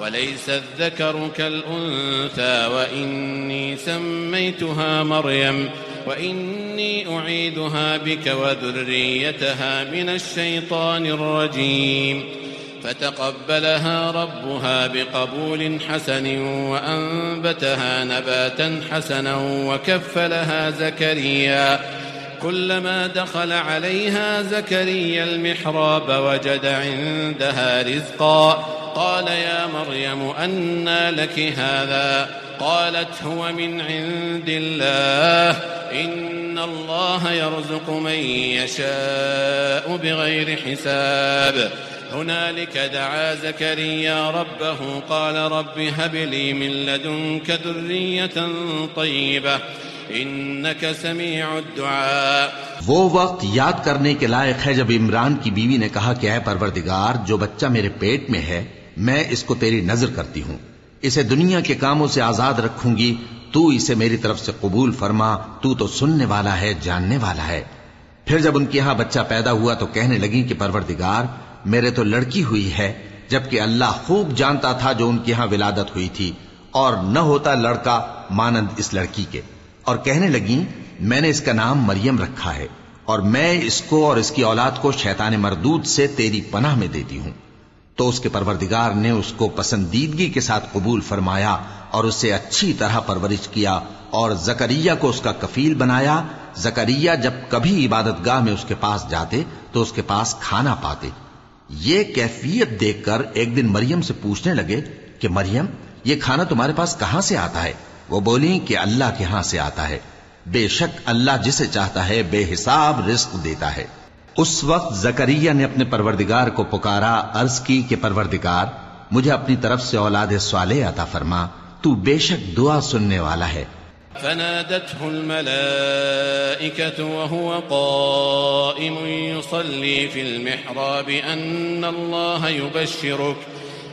وليس الذكر كالأنثى وإني سميتها مريم وإني أعيدها بك وذريتها من الشيطان الرجيم فتقبلها ربها بقبول حسن وأنبتها نباتا حسنا وكفلها زكريا كلما دخل عليها زكريا المحراب وجد عندها رزقا. قال يا مريم أنى لك هذا؟ قالت هو من عند الله. إن الله يرزق من يشاء بغير حساب. هنالك دعا زكريا ربه، قال رب هب لي من لدنك ذرية طيبة. إنك سميع الدعاء۔ وہ وقت یاد کرنے کے لائق ہے جب عمران کی بیوی نے کہا کہ اے پروردگار، جو بچہ میرے پیٹ میں ہے، میں اس کو تیری نظر کرتی ہوں۔ اسے دنیا کے کاموں سے آزاد رکھوں گی۔ تو اسے میری طرف سے قبول فرما، تو تو سننے والا ہے، جاننے والا ہے۔ پھر جب ان کے ہاں بچہ پیدا ہوا تو کہنے لگی کہ پروردگار، میرے تو لڑکی ہوئی ہے، جبکہ اللہ خوب جانتا تھا جو ان کے ہاں ولادت ہوئی تھی۔ اور نہ ہوتا لڑکا مانند اس لڑکی کے۔ اور کہنے لگی میں نے اس کا نام مریم رکھا ہے اور میں اس کو اور اس کی اولاد کو شیطان مردود سے تیری پناہ میں دیتی ہوں۔ تو اس کے پروردگار نے اس کو پسندیدگی کے ساتھ قبول فرمایا اور اسے اچھی طرح پرورش کیا اور زکریہ کو اس کا کفیل بنایا۔ زکریہ جب کبھی عبادت گاہ میں اس کے پاس جاتے تو اس کے پاس کھانا پاتے۔ یہ کیفیت دیکھ کر ایک دن مریم سے پوچھنے لگے کہ مریم، یہ کھانا تمہارے پاس کہاں سے آتا ہے؟ وہ بولی کہ اللہ کے ہاں سے آتا ہے۔ بے شک اللہ جسے چاہتا ہے بے حساب رزق دیتا ہے۔ اس وقت زکریہ نے اپنے پروردگار کو پکارا، عرض کی کہ پروردگار، مجھے اپنی طرف سے اولاد صالح عطا فرما، تو بے شک دعا سننے والا ہے۔ فنادته الملائكة وهو قائم يصلي في المحراب أن الله يبشرك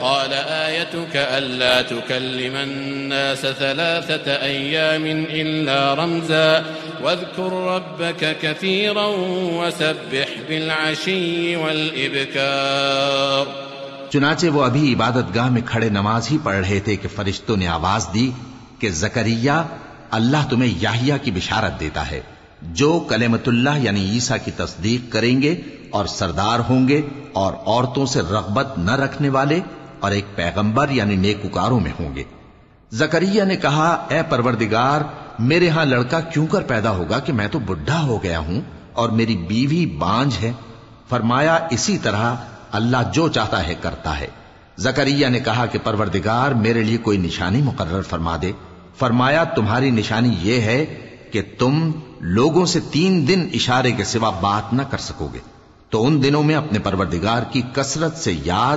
قال آيتك ألا تكلم الناس ثلاثة أيام إلا رمزا واذكر ربك كثيرا وسبح بالعشي والإبكار. چنانچہ وہ ابھی عبادت گاہ میں کھڑے نماز ہی پڑھ رہے تھے کہ فرشتوں نے آواز دی کہ زکریہ اللہ تمہیں یاہیا کی بشارت دیتا ہے، جو کلمت اللہ یعنی عیسیٰ کی تصدیق کریں گے اور سردار ہوں گے اور عورتوں سے رغبت نہ رکھنے والے اور ایک پیغمبر یعنی نیکوکاروں میں ہوں گے۔ زکریہ نے کہا، اے پروردگار، میرے ہاں لڑکا کیوں کر پیدا ہوگا کہ میں تو بڈھا ہو گیا ہوں اور میری بیوی بانج ہے؟ فرمایا، اسی طرح اللہ جو چاہتا ہے کرتا ہے۔ زکریہ نے کہا کہ پروردگار، میرے لیے کوئی نشانی مقرر فرما دے۔ فرمایا، تمہاری نشانی یہ ہے کہ تم لوگوں سے تین دن اشارے کے سوا بات نہ کر سکو گے۔ تو ان دنوں میں اپنے پروردگار کی کثرت سے یاد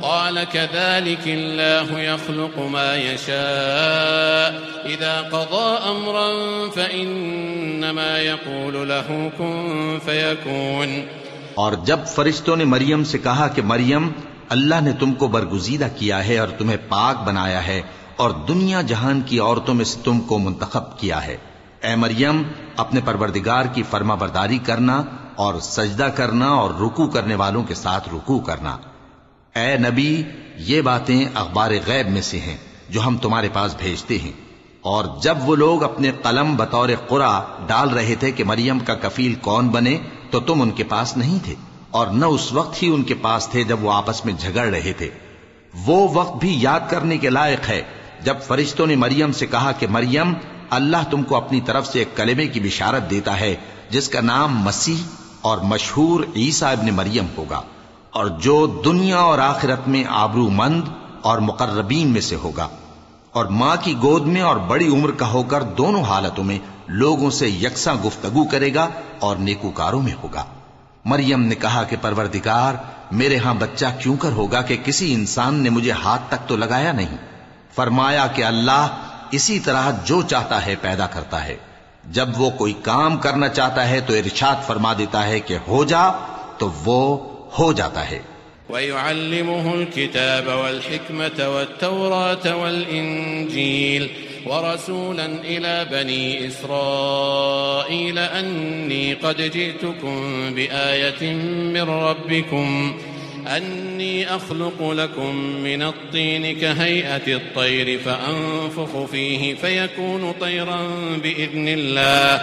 قال كذلك الله يخلق ما يشاء. إذا قضى أمرا فإنما يقول له كن فيكون. اور جب فرشتوں نے مریم سے کہا کہ مریم، اللہ نے تم کو برگزیدہ کیا ہے اور تمہیں پاک بنایا ہے اور دنیا جہان کی عورتوں میں سے تم کو منتخب کیا ہے۔ اے مریم، اپنے پروردگار کی فرما برداری کرنا اور سجدہ کرنا اور رکو کرنے والوں کے ساتھ رکو کرنا۔ اے نبی، یہ باتیں اخبار غیب میں سے ہیں جو ہم تمہارے پاس بھیجتے ہیں۔ اور جب وہ لوگ اپنے قلم بطور قرا ڈال رہے تھے کہ مریم کا کفیل کون بنے، تو تم ان کے پاس نہیں تھے۔ اور نہ اس وقت ہی ان کے پاس تھے جب وہ آپس میں جھگڑ رہے تھے۔ وہ وقت بھی یاد کرنے کے لائق ہے۔ جب فرشتوں نے مریم سے کہا کہ مریم، اللہ تم کو اپنی طرف سے ایک کلمے کی بشارت دیتا ہے، جس کا نام مسیح اور مشہور عیسیٰ ابن مریم ہوگا۔ اور جو دنیا اور آخرت میں آبرو مند اور مقربین میں سے ہوگا۔ اور ماں کی گود میں اور بڑی عمر کا ہو کر دونوں حالتوں میں لوگوں سے یکساں گفتگو کرے گا اور نیکوکاروں میں ہوگا۔ مریم نے کہا کہ پروردگار، میرے ہاں بچہ کیوں کر ہوگا کہ کسی انسان نے مجھے ہاتھ تک تو لگایا نہیں؟ فرمایا کہ اللہ اسی طرح جو چاہتا ہے پیدا کرتا ہے۔ جب وہ کوئی کام کرنا چاہتا ہے تو ارشاد فرما دیتا ہے کہ ہو جا، تو وہ ہو جاتا ہے۔ ويعلمه الكتاب والحكمة والتوراة والإنجيل ورسولا إلى بني إسرائيل أني قد جئتكم بآية من ربكم أني أخلق لكم من الطين كهيئة الطير فأنفخ فيه فيكون طيرا بإذن الله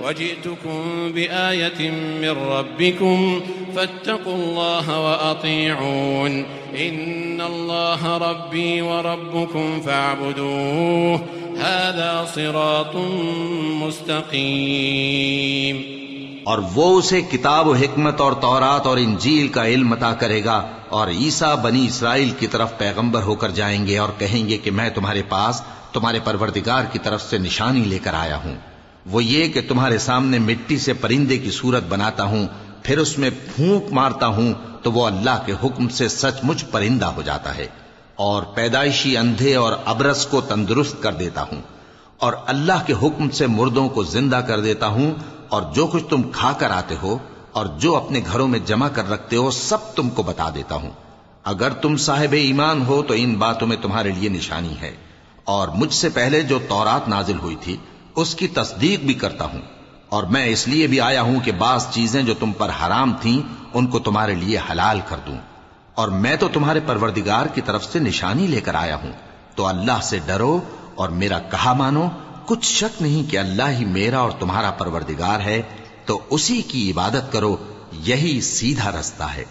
وجئتكم بآية من ربكم فاتقوا الله وأطيعون. إن الله ربي وربكم فاعبدوه. هذا صراط مستقيم. اور وہ اسے کتاب و حکمت اور تورات اور انجیل کا علم عطا کرے گا اور عیسیٰ بنی اسرائیل کی طرف پیغمبر ہو کر جائیں گے اور کہیں گے کہ میں تمہارے پاس تمہارے پروردگار کی طرف سے نشانی لے کر آیا ہوں۔ وہ یہ کہ تمہارے سامنے مٹی سے پرندے کی صورت بناتا ہوں، پھر اس میں پھونک مارتا ہوں، تو وہ اللہ کے حکم سے سچ مچ پرندہ ہو جاتا ہے اور پیدائشی اندھے اور ابرس کو تندرست کر دیتا ہوں اور اللہ کے حکم سے مردوں کو زندہ کر دیتا ہوں اور جو کچھ تم کھا کر آتے ہو اور جو اپنے گھروں میں جمع کر رکھتے ہو، سب تم کو بتا دیتا ہوں۔ اگر تم صاحب ایمان ہو، تو ان باتوں میں تمہارے لیے نشانی ہے۔ اور مجھ سے پہلے جو تورات نازل ہوئی تھی اس کی تصدیق بھی کرتا ہوں اور میں اس لیے بھی آیا ہوں کہ بعض چیزیں جو تم پر حرام تھیں، ان کو تمہارے لیے حلال کر دوں۔ اور میں تو تمہارے پروردگار کی طرف سے نشانی لے کر آیا ہوں۔ تو اللہ سے ڈرو اور میرا کہا مانو، کچھ شک نہیں کہ اللہ ہی میرا اور تمہارا پروردگار ہے، تو اسی کی عبادت کرو، یہی سیدھا رستہ ہے۔